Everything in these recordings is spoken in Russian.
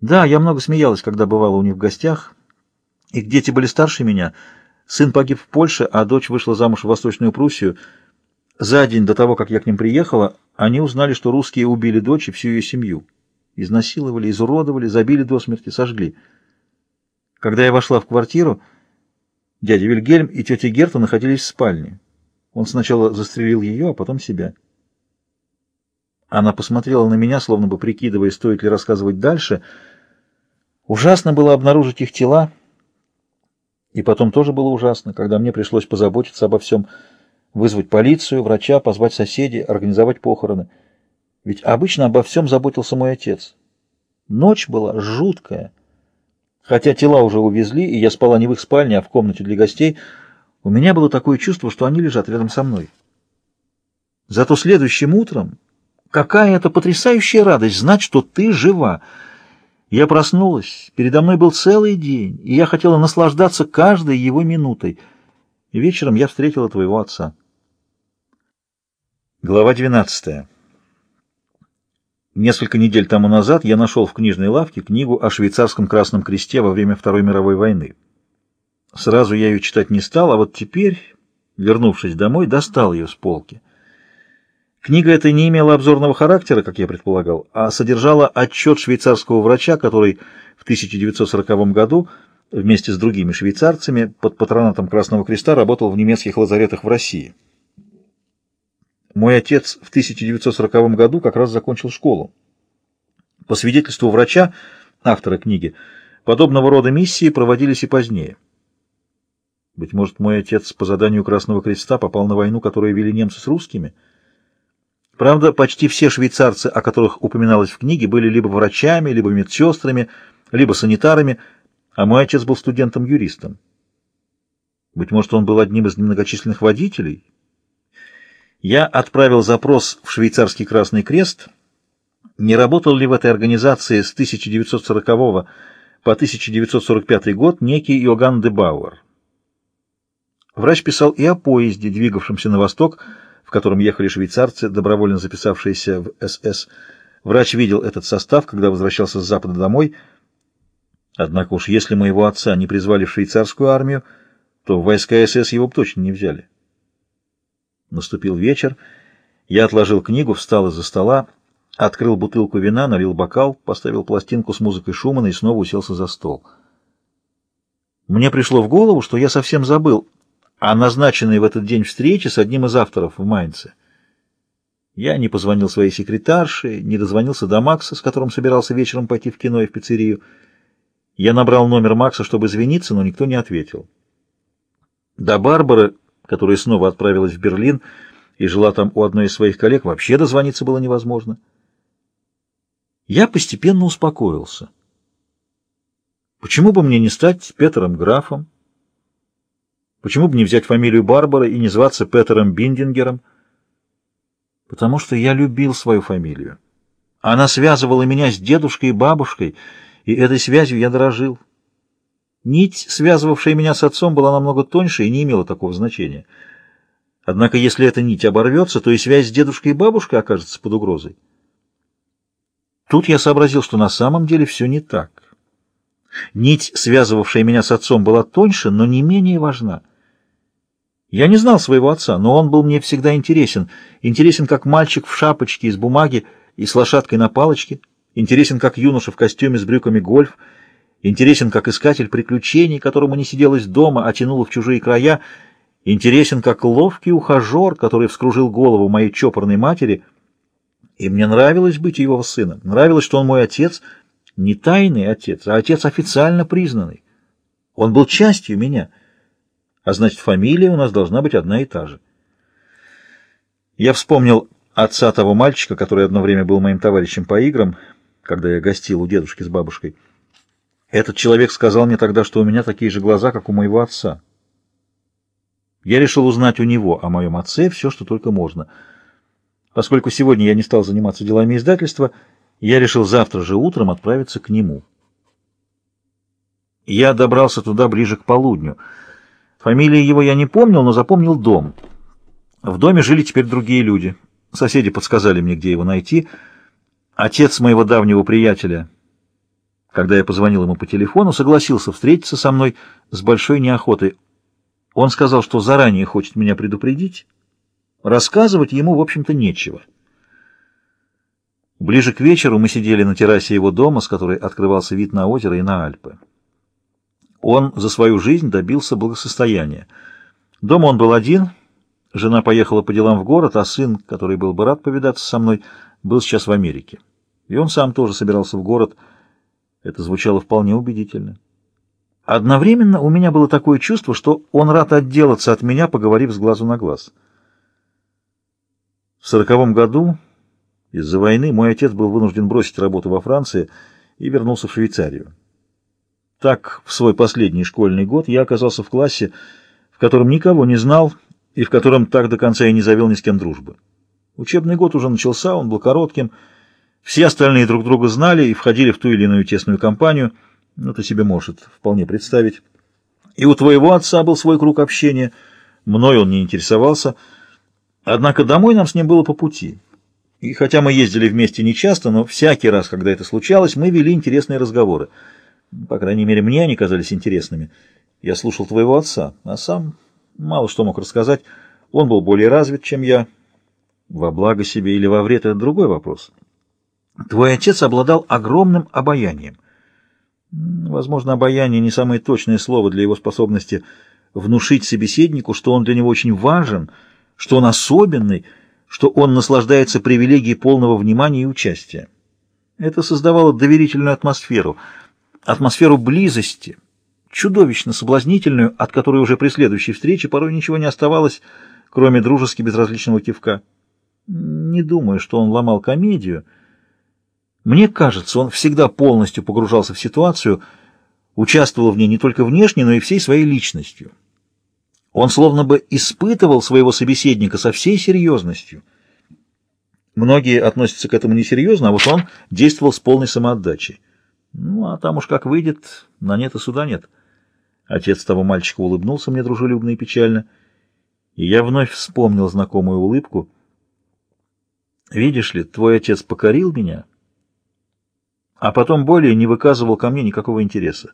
Да, я много смеялась, когда бывала у них в гостях. Их дети были старше меня. Сын погиб в Польше, а дочь вышла замуж в Восточную Пруссию. За день до того, как я к ним приехала, они узнали, что русские убили дочь и всю ее семью. Изнасиловали, изуродовали, забили до смерти, сожгли. Когда я вошла в квартиру, дядя Вильгельм и тетя Герта находились в спальне. Он сначала застрелил ее, а потом себя. Она посмотрела на меня, словно бы прикидывая, стоит ли рассказывать дальше. Ужасно было обнаружить их тела. И потом тоже было ужасно, когда мне пришлось позаботиться обо всем, вызвать полицию, врача, позвать соседей, организовать похороны. Ведь обычно обо всем заботился мой отец. Ночь была жуткая. Хотя тела уже увезли, и я спала не в их спальне, а в комнате для гостей, у меня было такое чувство, что они лежат рядом со мной. Зато следующим утром Какая это потрясающая радость знать, что ты жива. Я проснулась, передо мной был целый день, и я хотела наслаждаться каждой его минутой. И вечером я встретила твоего отца. Глава 12. Несколько недель тому назад я нашел в книжной лавке книгу о швейцарском Красном Кресте во время Второй мировой войны. Сразу я ее читать не стал, а вот теперь, вернувшись домой, достал ее с полки. Книга эта не имела обзорного характера, как я предполагал, а содержала отчет швейцарского врача, который в 1940 году вместе с другими швейцарцами под патронатом Красного Креста работал в немецких лазаретах в России. Мой отец в 1940 году как раз закончил школу. По свидетельству врача, автора книги, подобного рода миссии проводились и позднее. Быть может, мой отец по заданию Красного Креста попал на войну, которую вели немцы с русскими – Правда, почти все швейцарцы, о которых упоминалось в книге, были либо врачами, либо медсестрами, либо санитарами, а мой отец был студентом-юристом. Быть может, он был одним из немногочисленных водителей? Я отправил запрос в швейцарский Красный Крест, не работал ли в этой организации с 1940 по 1945 год некий Йоганн де Бауэр. Врач писал и о поезде, двигавшемся на восток, в котором ехали швейцарцы, добровольно записавшиеся в СС. Врач видел этот состав, когда возвращался с Запада домой. Однако уж если моего отца не призвали в швейцарскую армию, то в войска СС его бы точно не взяли. Наступил вечер. Я отложил книгу, встал из-за стола, открыл бутылку вина, налил бокал, поставил пластинку с музыкой Шумана и снова уселся за стол. Мне пришло в голову, что я совсем забыл о назначенной в этот день встрече с одним из авторов в Майнце. Я не позвонил своей секретарше, не дозвонился до Макса, с которым собирался вечером пойти в кино и в пиццерию. Я набрал номер Макса, чтобы извиниться, но никто не ответил. До Барбары, которая снова отправилась в Берлин и жила там у одной из своих коллег, вообще дозвониться было невозможно. Я постепенно успокоился. Почему бы мне не стать Петером Графом? Почему бы не взять фамилию Барбара и не зваться Петером Биндингером? Потому что я любил свою фамилию. Она связывала меня с дедушкой и бабушкой, и этой связью я дорожил. Нить, связывавшая меня с отцом, была намного тоньше и не имела такого значения. Однако, если эта нить оборвется, то и связь с дедушкой и бабушкой окажется под угрозой. Тут я сообразил, что на самом деле все не так. Нить, связывавшая меня с отцом, была тоньше, но не менее важна. Я не знал своего отца, но он был мне всегда интересен. Интересен как мальчик в шапочке из бумаги и с лошадкой на палочке. Интересен как юноша в костюме с брюками гольф. Интересен как искатель приключений, которому не сиделось дома, а тянуло в чужие края. Интересен как ловкий ухажер, который вскружил голову моей чопорной матери. И мне нравилось быть его сыном. Нравилось, что он мой отец, не тайный отец, а отец официально признанный. Он был частью меня — а значит, фамилия у нас должна быть одна и та же. Я вспомнил отца того мальчика, который одно время был моим товарищем по играм, когда я гостил у дедушки с бабушкой. Этот человек сказал мне тогда, что у меня такие же глаза, как у моего отца. Я решил узнать у него о моем отце все, что только можно. Поскольку сегодня я не стал заниматься делами издательства, я решил завтра же утром отправиться к нему. Я добрался туда ближе к полудню — Фамилии его я не помнил, но запомнил дом. В доме жили теперь другие люди. Соседи подсказали мне, где его найти. Отец моего давнего приятеля, Когда я позвонил ему по телефону, согласился встретиться со мной с большой неохотой. Он сказал, что заранее хочет меня предупредить. Рассказывать ему, в общем-то, нечего. Ближе к вечеру мы сидели на террасе его дома, с которой открывался вид на озеро и на Альпы. Он за свою жизнь добился благосостояния. Дома он был один, жена поехала по делам в город, а сын, который был бы рад повидаться со мной, был сейчас в Америке. И он сам тоже собирался в город. Это звучало вполне убедительно. Одновременно у меня было такое чувство, что он рад отделаться от меня, поговорив с глазу на глаз. В сороковом году из-за войны мой отец был вынужден бросить работу во Франции и вернулся в Швейцарию. Так, в свой последний школьный год я оказался в классе, в котором никого не знал и в котором так до конца и не завел ни с кем дружбы. Учебный год уже начался, он был коротким, все остальные друг друга знали и входили в ту или иную тесную компанию, ну, ты себе можешь вполне представить. И у твоего отца был свой круг общения, мной он не интересовался, однако домой нам с ним было по пути. И хотя мы ездили вместе нечасто, но всякий раз, когда это случалось, мы вели интересные разговоры. По крайней мере, мне они казались интересными. Я слушал твоего отца, а сам мало что мог рассказать. Он был более развит, чем я. Во благо себе или во вред — это другой вопрос. Твой отец обладал огромным обаянием. Возможно, обаяние — не самое точное слово для его способности внушить собеседнику, что он для него очень важен, что он особенный — что он наслаждается привилегией полного внимания и участия. Это создавало доверительную атмосферу, атмосферу близости, чудовищно соблазнительную, от которой уже при следующей встрече порой ничего не оставалось, кроме дружески безразличного кивка. Не думаю, что он ломал комедию. Мне кажется, он всегда полностью погружался в ситуацию, участвовал в ней не только внешне, но и всей своей личностью. Он словно бы испытывал своего собеседника со всей серьезностью. Многие относятся к этому несерьезно, а вот он действовал с полной самоотдачей. Ну, а там уж как выйдет, на нет и суда нет. Отец того мальчика улыбнулся мне дружелюбно и печально, и я вновь вспомнил знакомую улыбку. «Видишь ли, твой отец покорил меня, а потом более не выказывал ко мне никакого интереса.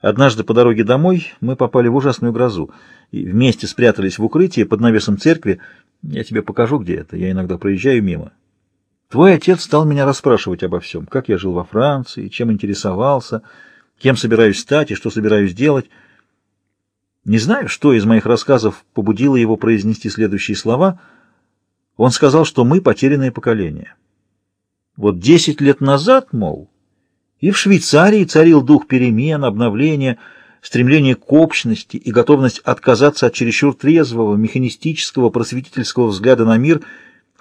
Однажды по дороге домой мы попали в ужасную грозу и вместе спрятались в укрытии под навесом церкви. Я тебе покажу, где это. Я иногда проезжаю мимо. Твой отец стал меня расспрашивать обо всем, как я жил во Франции, чем интересовался, кем собираюсь стать и что собираюсь делать. Не знаю, что из моих рассказов побудило его произнести следующие слова. Он сказал, что мы потерянное поколение. Вот десять лет назад, мол, и в Швейцарии царил дух перемен, обновления, стремление к общности и готовность отказаться от чересчур трезвого, механистического, просветительского взгляда на мир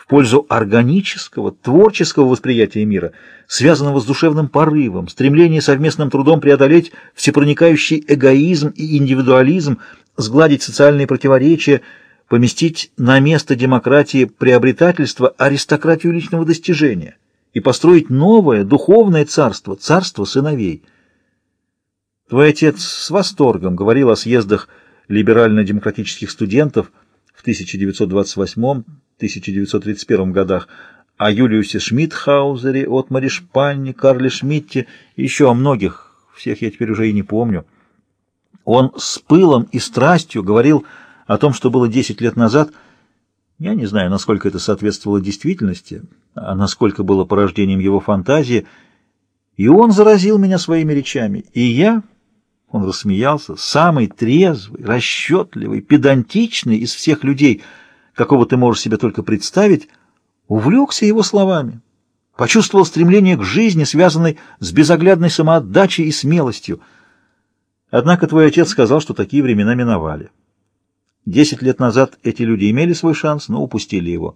пользу органического, творческого восприятия мира, связанного с душевным порывом, стремление совместным трудом преодолеть всепроникающий эгоизм и индивидуализм, сгладить социальные противоречия, поместить на место демократии приобретательства аристократию личного достижения и построить новое духовное царство, царство сыновей. Твой отец с восторгом говорил о съездах либерально-демократических студентов в 1928-1931 годах, о Юлиусе Шмидхаузере, Отмаре Шпанне, Карле Шмидте еще о многих, всех я теперь уже и не помню. Он с пылом и страстью говорил о том, что было 10 лет назад – я не знаю, насколько это соответствовало действительности, а насколько было порождением его фантазии. И он заразил меня своими речами. И я, он рассмеялся, самый трезвый, расчетливый, педантичный из всех людей, какого ты можешь себе только представить, увлекся его словами. Почувствовал стремление к жизни, связанной с безоглядной самоотдачей и смелостью. Однако твой отец сказал, что такие времена миновали. Десять лет назад эти люди имели свой шанс, но упустили его.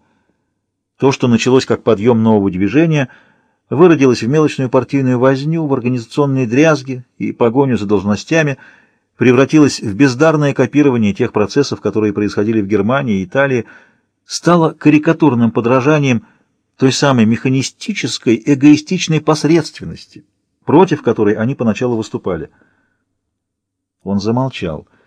То, что началось как подъем нового движения, выродилось в мелочную партийную возню, в организационные дрязги и погоню за должностями, превратилось в бездарное копирование тех процессов, которые происходили в Германии и Италии, стало карикатурным подражанием той самой механистической, эгоистичной посредственности, против которой они поначалу выступали. Он замолчал —